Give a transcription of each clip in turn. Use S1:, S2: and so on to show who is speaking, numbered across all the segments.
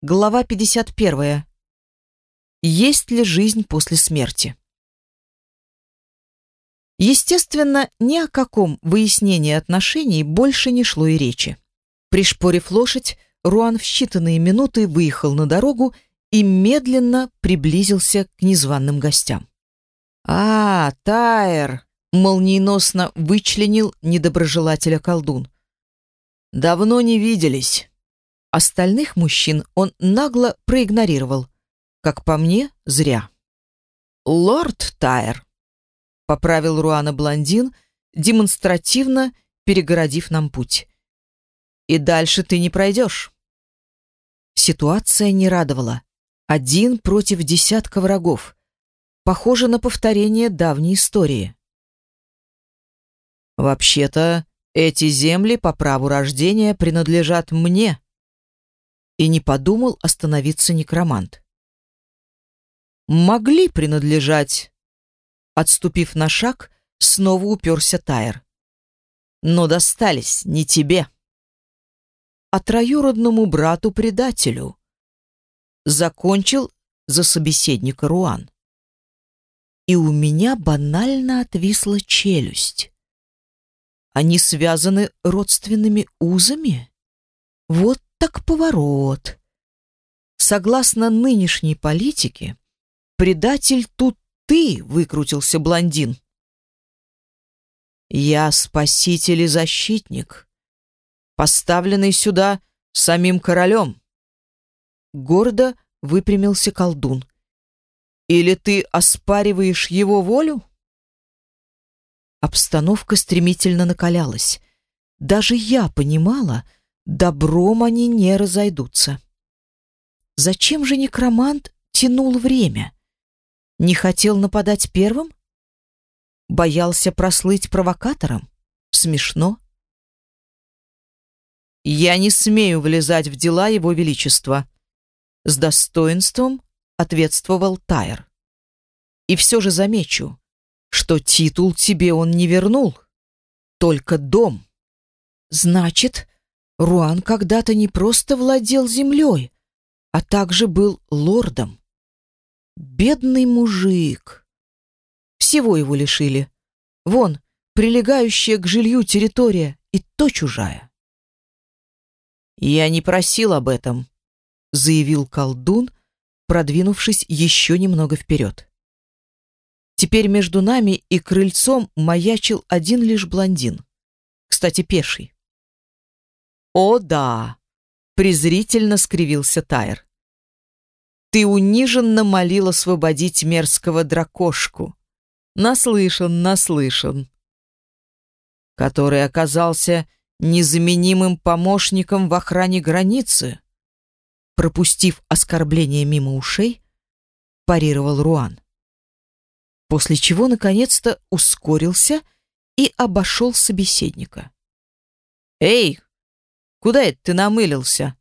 S1: Глава 51. Есть ли жизнь после смерти? Естественно, ни о каком выяснении отношений больше не шло и речи. Пришпорив лошадь, Руан в считанные минуты выехал на дорогу и медленно приблизился к незваным гостям. «А, Тайр!» — молниеносно вычленил недоброжелателя колдун. «Давно не виделись». Остальных мужчин он нагло проигнорировал. Как по мне, зря. «Лорд Тайр», — поправил Руана блондин, демонстративно перегородив нам путь. «И дальше ты не пройдешь». Ситуация не радовала. Один против десятка врагов. Похоже на повторение давней истории. «Вообще-то, эти земли по праву рождения принадлежат мне», и не подумал остановиться некромант. Могли принадлежать. Отступив на шаг, снова уперся Тайр. Но достались не тебе, а троюродному брату-предателю. Закончил за собеседника Руан. И у меня банально отвисла челюсть. Они связаны родственными узами? Вот так поворот. Согласно нынешней политике, предатель тут ты, выкрутился блондин. Я спаситель и защитник, поставленный сюда самим королем. Гордо выпрямился колдун. Или ты оспариваешь его волю? Обстановка стремительно накалялась. Даже я понимала, добром они не разойдутся. Зачем же некромант тянул время? Не хотел нападать первым? Боялся прослыть провокатором? Смешно. «Я не смею влезать в дела Его Величества», — с достоинством ответствовал Тайр. «И все же замечу, что титул тебе он не вернул, только дом». «Значит, Руан когда-то не просто владел землей, а также был лордом. Бедный мужик. Всего его лишили. Вон, прилегающая к жилью территория, и то чужая. «Я не просил об этом», — заявил колдун, продвинувшись еще немного вперед. Теперь между нами и крыльцом маячил один лишь блондин. Кстати, пеший. «О, да!» — презрительно скривился Тайр. «Ты униженно молил освободить мерзкого дракошку. Наслышан, наслышан. Который оказался незаменимым помощником в охране границы?» Пропустив оскорбление мимо ушей, парировал Руан. После чего, наконец-то, ускорился и обошел собеседника. «Эй, Куда это ты намылился?»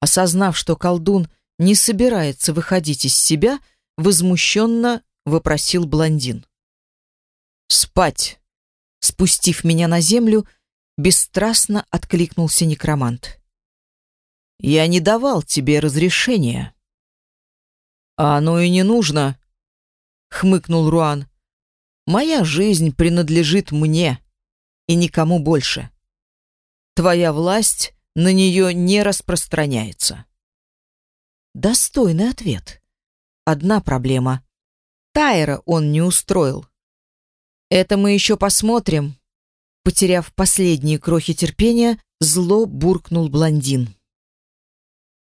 S1: Осознав, что колдун не собирается выходить из себя, возмущенно вопросил блондин. «Спать!» Спустив меня на землю, бесстрастно откликнулся некромант. «Я не давал тебе разрешения». «А оно и не нужно», — хмыкнул Руан. «Моя жизнь принадлежит мне и никому больше. Твоя власть на нее не распространяется. Достойный ответ. Одна проблема. Тайра он не устроил. Это мы еще посмотрим. Потеряв последние крохи терпения, зло буркнул блондин.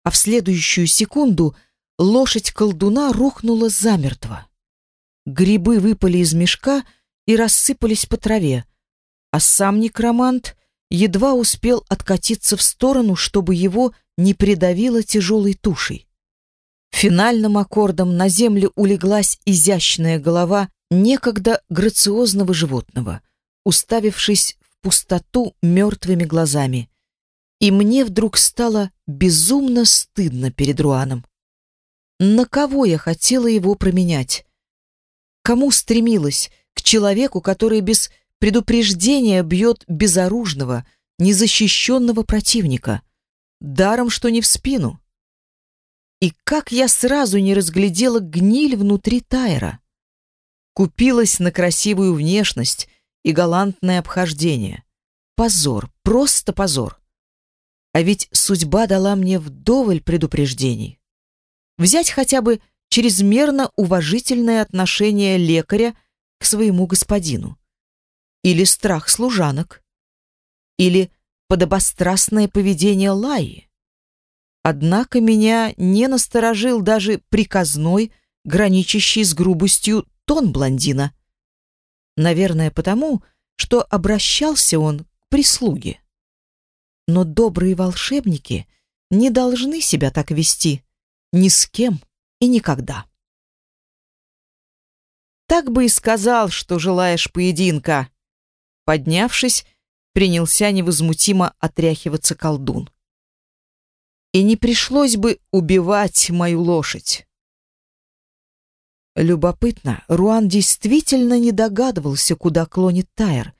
S1: А в следующую секунду лошадь колдуна рухнула замертво. Грибы выпали из мешка и рассыпались по траве, а сам некромант едва успел откатиться в сторону, чтобы его не придавило тяжелой тушей. Финальным аккордом на землю улеглась изящная голова некогда грациозного животного, уставившись в пустоту мертвыми глазами. И мне вдруг стало безумно стыдно перед Руаном. На кого я хотела его променять? Кому стремилась? К человеку, который без Предупреждение бьет безоружного, незащищенного противника. Даром, что не в спину. И как я сразу не разглядела гниль внутри Тайра. Купилась на красивую внешность и галантное обхождение. Позор, просто позор. А ведь судьба дала мне вдоволь предупреждений. Взять хотя бы чрезмерно уважительное отношение лекаря к своему господину. Или страх служанок. Или подобострастное поведение Лаи. Однако меня не насторожил даже приказной, граничащий с грубостью тон блондина. Наверное, потому, что обращался он к прислуге. Но добрые волшебники не должны себя так вести ни с кем и никогда. Так бы и сказал, что желаешь поединка. Поднявшись, принялся невозмутимо отряхиваться колдун. И не пришлось бы убивать мою лошадь. Любопытно, Руан действительно не догадывался, куда клонит Тайр,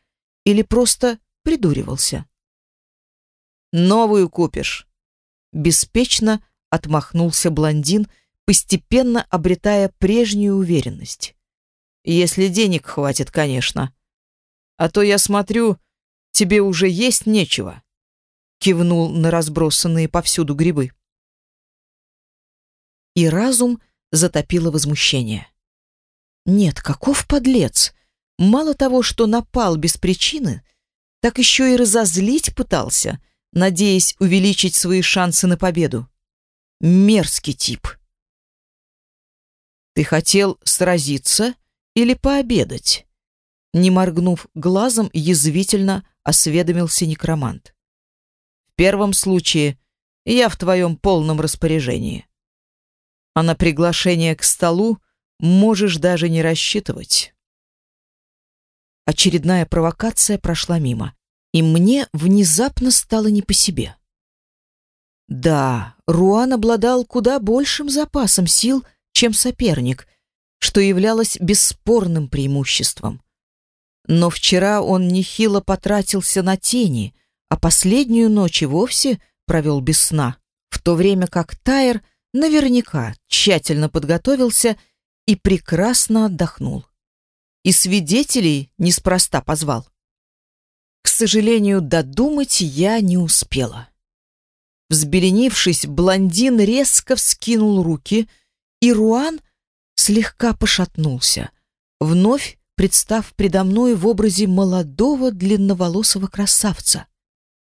S1: или просто придуривался. «Новую купишь», — беспечно отмахнулся блондин, постепенно обретая прежнюю уверенность. «Если денег хватит, конечно. А то я смотрю, тебе уже есть нечего», — кивнул на разбросанные повсюду грибы. И разум затопило возмущение. «Нет, каков подлец! Мало того, что напал без причины, так еще и разозлить пытался, надеясь увеличить свои шансы на победу. Мерзкий тип!» «Ты хотел сразиться или пообедать?» Не моргнув глазом, язвительно осведомился некромант. «В первом случае я в твоем полном распоряжении. А на приглашение к столу можешь даже не рассчитывать». Очередная провокация прошла мимо, и мне внезапно стало не по себе. Да, Руан обладал куда большим запасом сил, чем соперник, что являлось бесспорным преимуществом. Но вчера он нехило потратился на тени, а последнюю ночь и вовсе провел без сна, в то время как Тайер наверняка тщательно подготовился и прекрасно отдохнул. И свидетелей неспроста позвал. К сожалению, додумать я не успела. Взбеленившись, блондин резко вскинул руки — и Руан слегка пошатнулся, вновь представ предо мной в образе молодого длинноволосого красавца.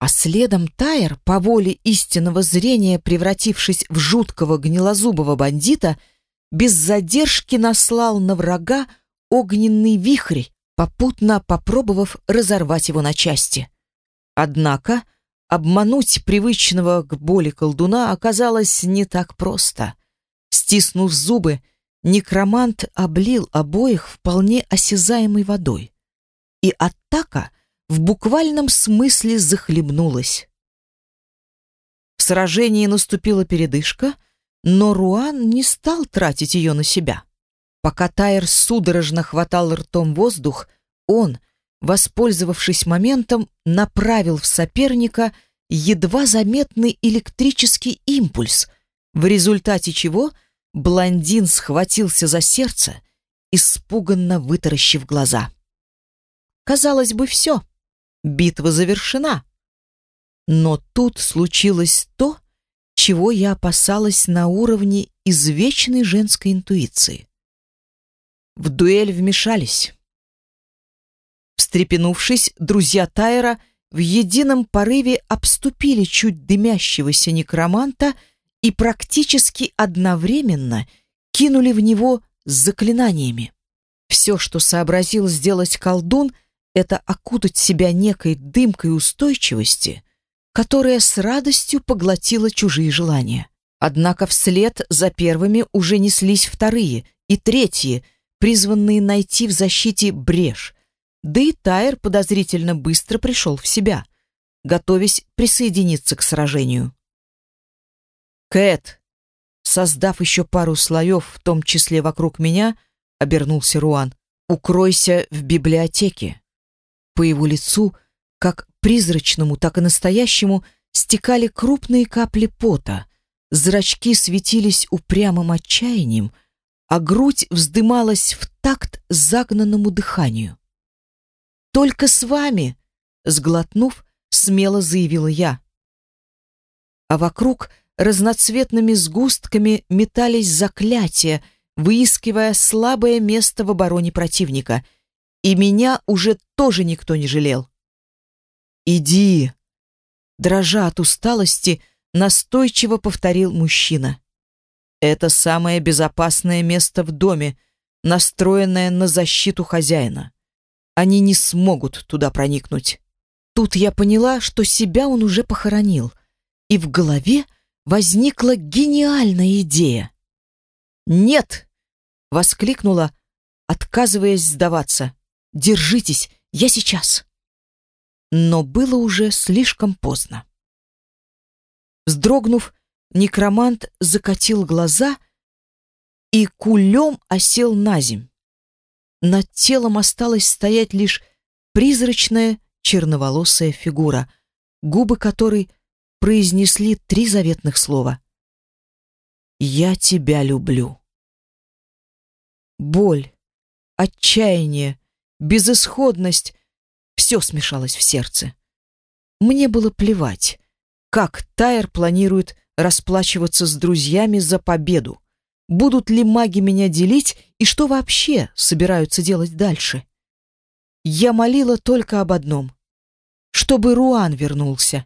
S1: А следом Тайер, по воле истинного зрения превратившись в жуткого гнилозубого бандита, без задержки наслал на врага огненный вихрь, попутно попробовав разорвать его на части. Однако обмануть привычного к боли колдуна оказалось не так просто. Стиснув зубы, некромант облил обоих вполне осязаемой водой. И атака в буквальном смысле захлебнулась. В сражении наступила передышка, но Руан не стал тратить ее на себя. Пока Тайр судорожно хватал ртом воздух, он, воспользовавшись моментом, направил в соперника едва заметный электрический импульс, в результате чего Блондин схватился за сердце, испуганно вытаращив глаза. Казалось бы, все, битва завершена. Но тут случилось то, чего я опасалась на уровне извечной женской интуиции. В дуэль вмешались. Встрепенувшись, друзья Тайра в едином порыве обступили чуть дымящегося некроманта и практически одновременно кинули в него с заклинаниями. Все, что сообразил сделать колдун, это окутать себя некой дымкой устойчивости, которая с радостью поглотила чужие желания. Однако вслед за первыми уже неслись вторые и третьи, призванные найти в защите брешь. Да и Тайр подозрительно быстро пришел в себя, готовясь присоединиться к сражению. «Кэт!» Создав еще пару слоев, в том числе вокруг меня, обернулся Руан. «Укройся в библиотеке». По его лицу, как призрачному, так и настоящему, стекали крупные капли пота, зрачки светились упрямым отчаянием, а грудь вздымалась в такт загнанному дыханию. «Только с вами!» — сглотнув, смело заявила я. А вокруг разноцветными сгустками метались заклятия, выискивая слабое место в обороне противника, и меня уже тоже никто не жалел. «Иди!» Дрожа от усталости, настойчиво повторил мужчина. «Это самое безопасное место в доме, настроенное на защиту хозяина. Они не смогут туда проникнуть». Тут я поняла, что себя он уже похоронил, и в голове возникла гениальная идея. «Нет!» — воскликнула, отказываясь сдаваться. «Держитесь, я сейчас!» Но было уже слишком поздно. Вздрогнув, некромант закатил глаза и кулем осел на земь. Над телом осталась стоять лишь призрачная черноволосая фигура, губы которой произнесли три заветных слова. «Я тебя люблю». Боль, отчаяние, безысходность — все смешалось в сердце. Мне было плевать, как Тайр планирует расплачиваться с друзьями за победу. Будут ли маги меня делить и что вообще собираются делать дальше? Я молила только об одном — чтобы Руан вернулся.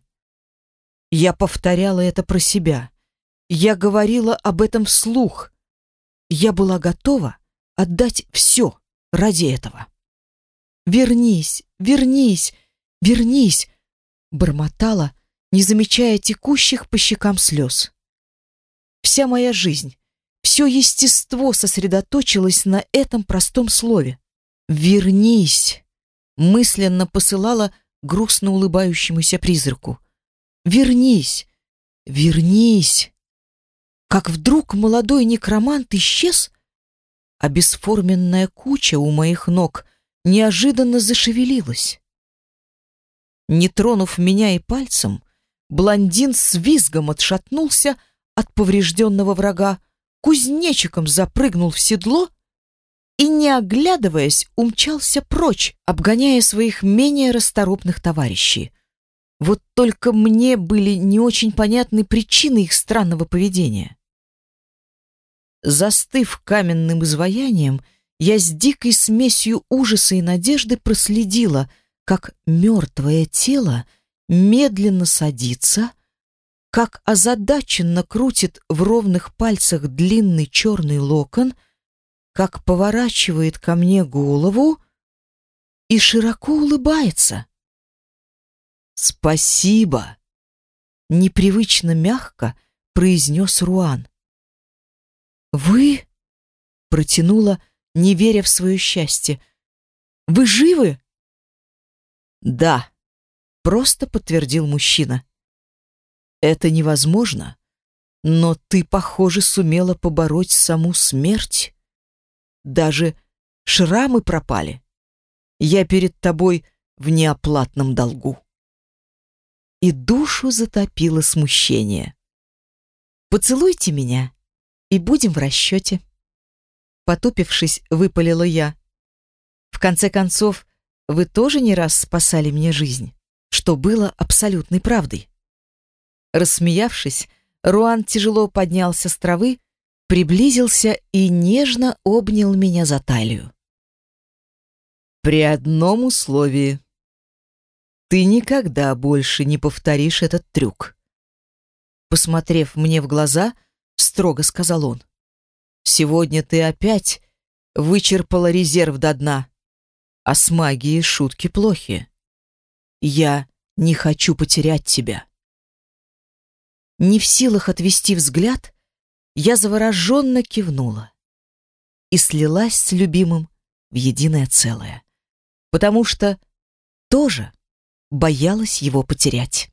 S1: Я повторяла это про себя. Я говорила об этом вслух. Я была готова отдать все ради этого. «Вернись, вернись, вернись!» бормотала, не замечая текущих по щекам слез. Вся моя жизнь, все естество сосредоточилось на этом простом слове. «Вернись!» мысленно посылала грустно улыбающемуся призраку. «Вернись! Вернись!» Как вдруг молодой некромант исчез, а бесформенная куча у моих ног неожиданно зашевелилась. Не тронув меня и пальцем, блондин с визгом отшатнулся от поврежденного врага, кузнечиком запрыгнул в седло и, не оглядываясь, умчался прочь, обгоняя своих менее расторопных товарищей. Вот только мне были не очень понятны причины их странного поведения. Застыв каменным изваянием, я с дикой смесью ужаса и надежды проследила, как мертвое тело медленно садится, как озадаченно крутит в ровных пальцах длинный черный локон, как поворачивает ко мне голову и широко улыбается. «Спасибо!» — непривычно мягко произнес Руан. «Вы?» — протянула, не веря в свое счастье. «Вы живы?» «Да», — просто подтвердил мужчина. «Это невозможно, но ты, похоже, сумела побороть саму смерть. Даже шрамы пропали. Я перед тобой в неоплатном долгу» и душу затопило смущение. «Поцелуйте меня, и будем в расчете». Потупившись, выпалила я. «В конце концов, вы тоже не раз спасали мне жизнь, что было абсолютной правдой». Рассмеявшись, Руан тяжело поднялся с травы, приблизился и нежно обнял меня за талию. «При одном условии», ты никогда больше не повторишь этот трюк. Посмотрев мне в глаза, строго сказал он. Сегодня ты опять вычерпала резерв до дна, а с магией шутки плохи. Я не хочу потерять тебя. Не в силах отвести взгляд, я завороженно кивнула и слилась с любимым в единое целое, потому что тоже боялась его потерять.